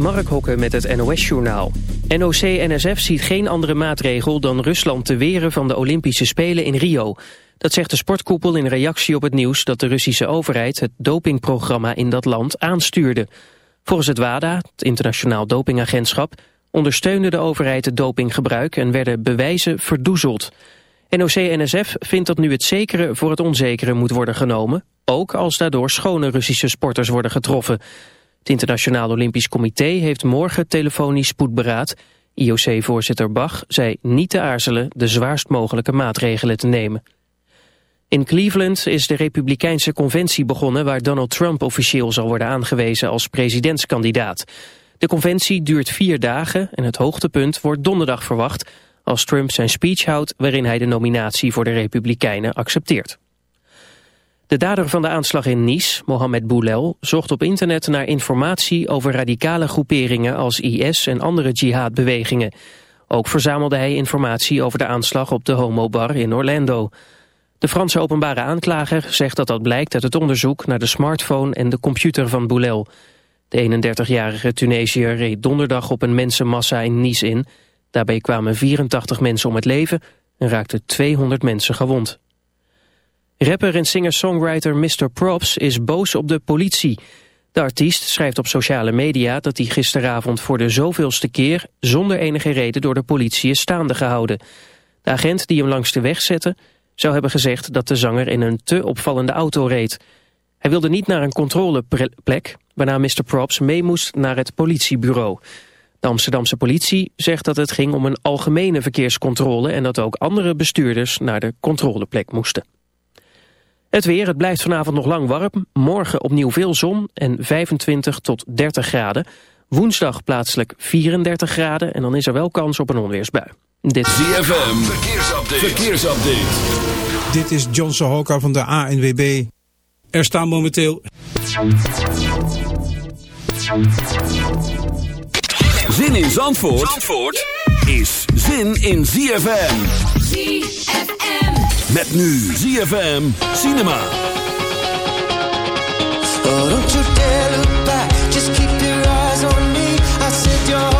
Mark Hokke met het NOS-journaal. NOC-NSF ziet geen andere maatregel dan Rusland te weren van de Olympische Spelen in Rio. Dat zegt de sportkoepel in reactie op het nieuws dat de Russische overheid het dopingprogramma in dat land aanstuurde. Volgens het WADA, het internationaal dopingagentschap, ondersteunde de overheid het dopinggebruik en werden bewijzen verdoezeld. NOC-NSF vindt dat nu het zekere voor het onzekere moet worden genomen, ook als daardoor schone Russische sporters worden getroffen. Het Internationaal Olympisch Comité heeft morgen telefonisch spoedberaad. IOC-voorzitter Bach zei niet te aarzelen de zwaarst mogelijke maatregelen te nemen. In Cleveland is de Republikeinse conventie begonnen waar Donald Trump officieel zal worden aangewezen als presidentskandidaat. De conventie duurt vier dagen en het hoogtepunt wordt donderdag verwacht als Trump zijn speech houdt waarin hij de nominatie voor de Republikeinen accepteert. De dader van de aanslag in Nice, Mohamed Boulel, zocht op internet naar informatie over radicale groeperingen als IS en andere jihadbewegingen. Ook verzamelde hij informatie over de aanslag op de homobar in Orlando. De Franse openbare aanklager zegt dat dat blijkt uit het onderzoek naar de smartphone en de computer van Boulel. De 31-jarige Tunesiër reed donderdag op een mensenmassa in Nice in. Daarbij kwamen 84 mensen om het leven en raakten 200 mensen gewond. Rapper en singer-songwriter Mr. Props is boos op de politie. De artiest schrijft op sociale media dat hij gisteravond voor de zoveelste keer... zonder enige reden door de politie is staande gehouden. De agent die hem langs de weg zette zou hebben gezegd dat de zanger in een te opvallende auto reed. Hij wilde niet naar een controleplek, waarna Mr. Props mee moest naar het politiebureau. De Amsterdamse politie zegt dat het ging om een algemene verkeerscontrole... en dat ook andere bestuurders naar de controleplek moesten. Het weer, het blijft vanavond nog lang warm. Morgen opnieuw veel zon en 25 tot 30 graden. Woensdag plaatselijk 34 graden en dan is er wel kans op een onweersbui. Dit ZFM, verkeersupdate. verkeersupdate. Dit is John Sohoka van de ANWB. Er staan momenteel... Zin in Zandvoort, Zandvoort is zin in ZFM. ZFM. Met nu ZFM Cinema. Oh, don't you dare look back, just keep your eyes on me. I said you're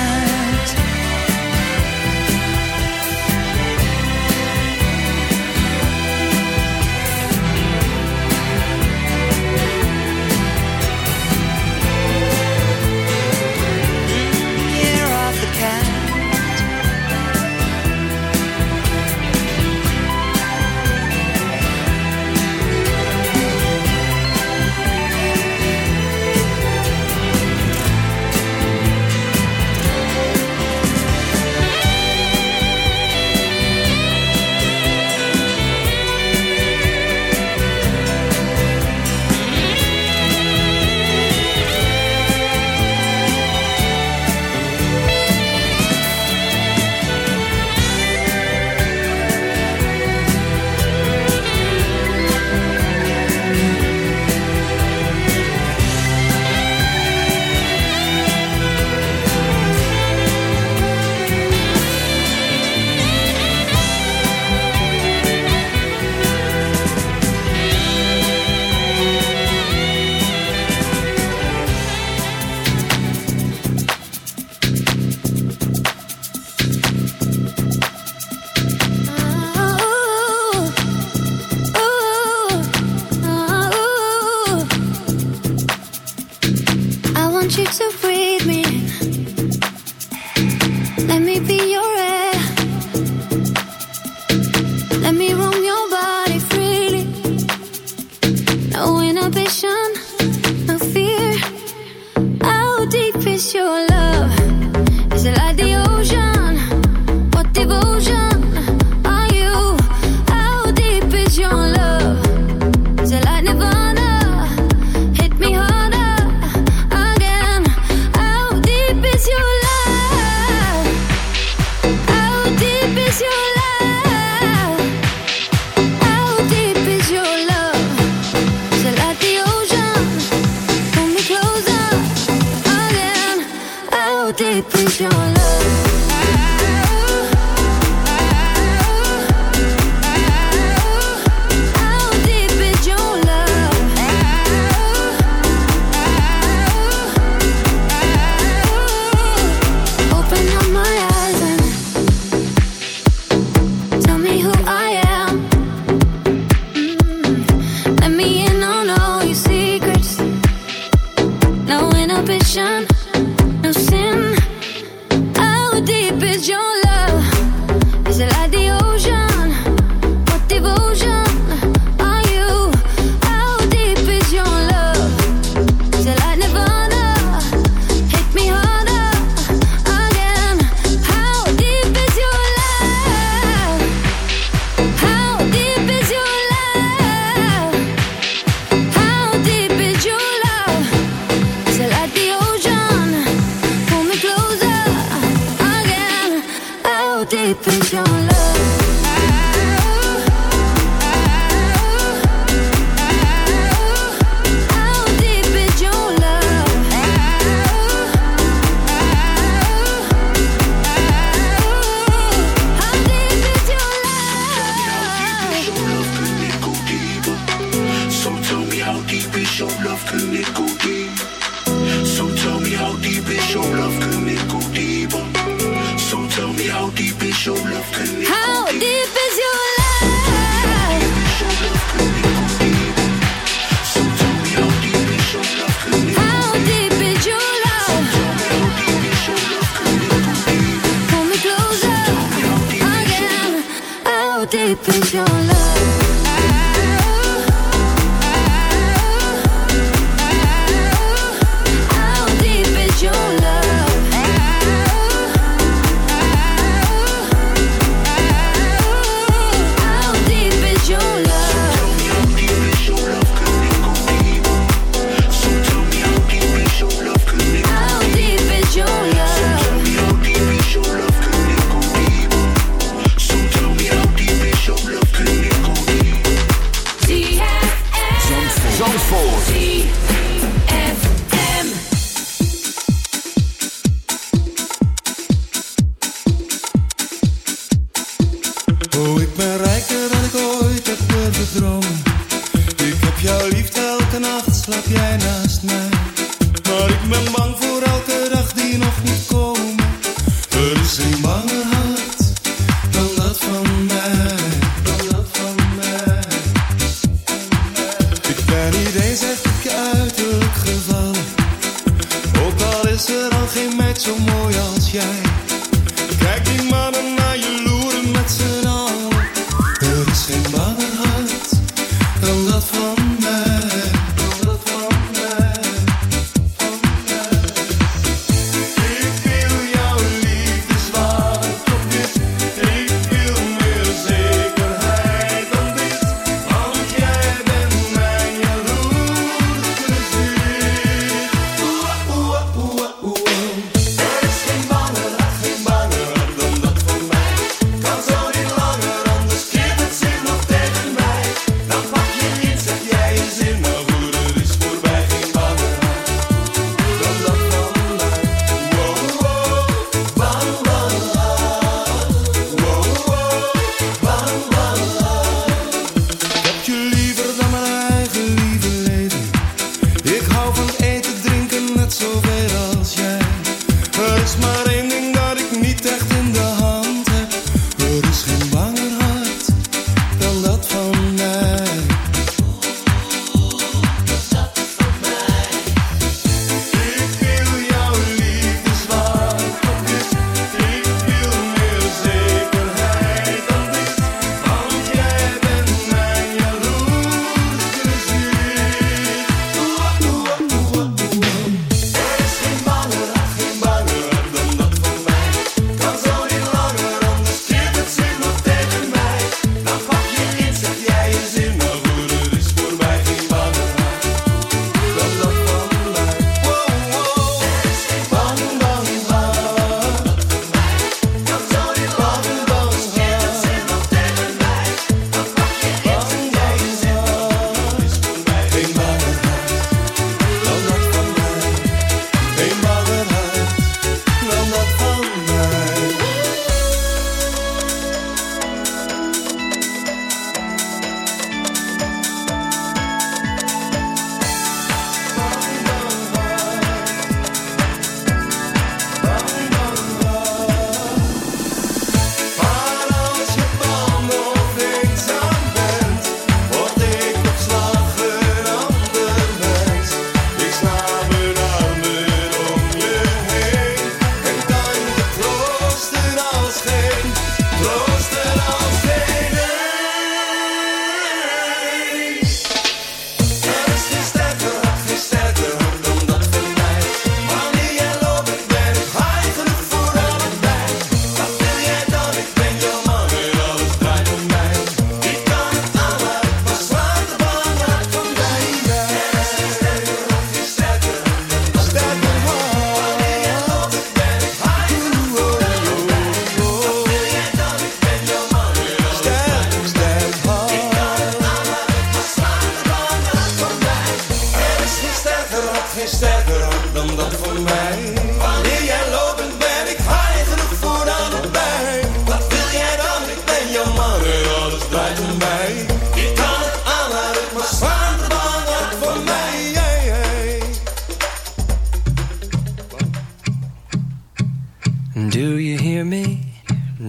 Bana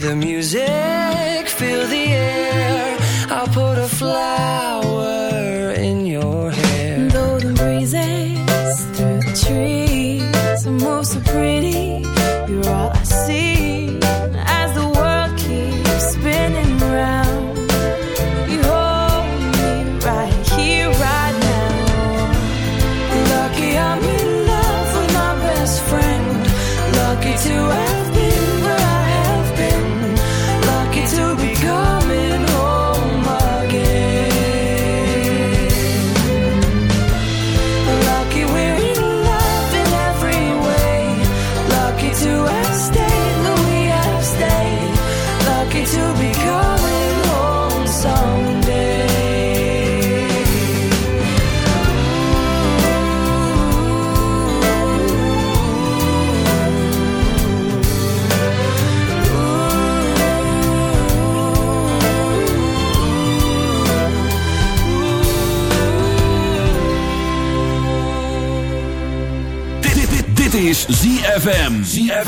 the music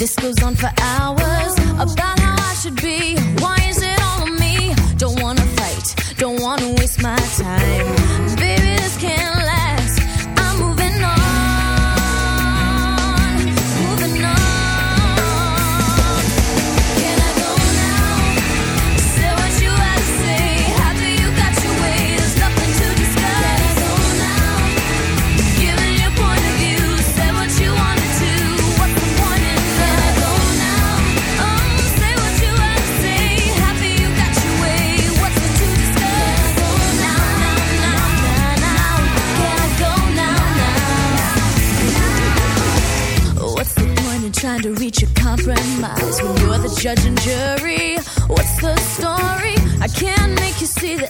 This goes on for hours. judge and jury. What's the story? I can't make you see the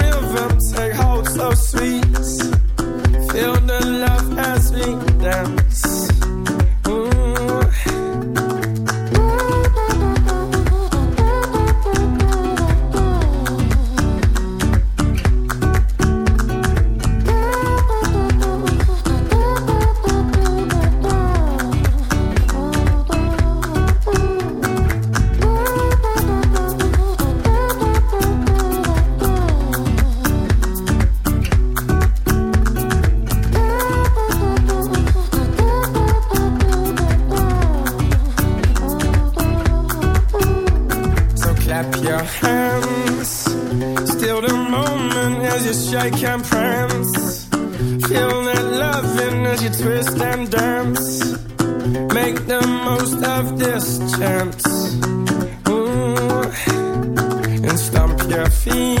dance and stomp your feet.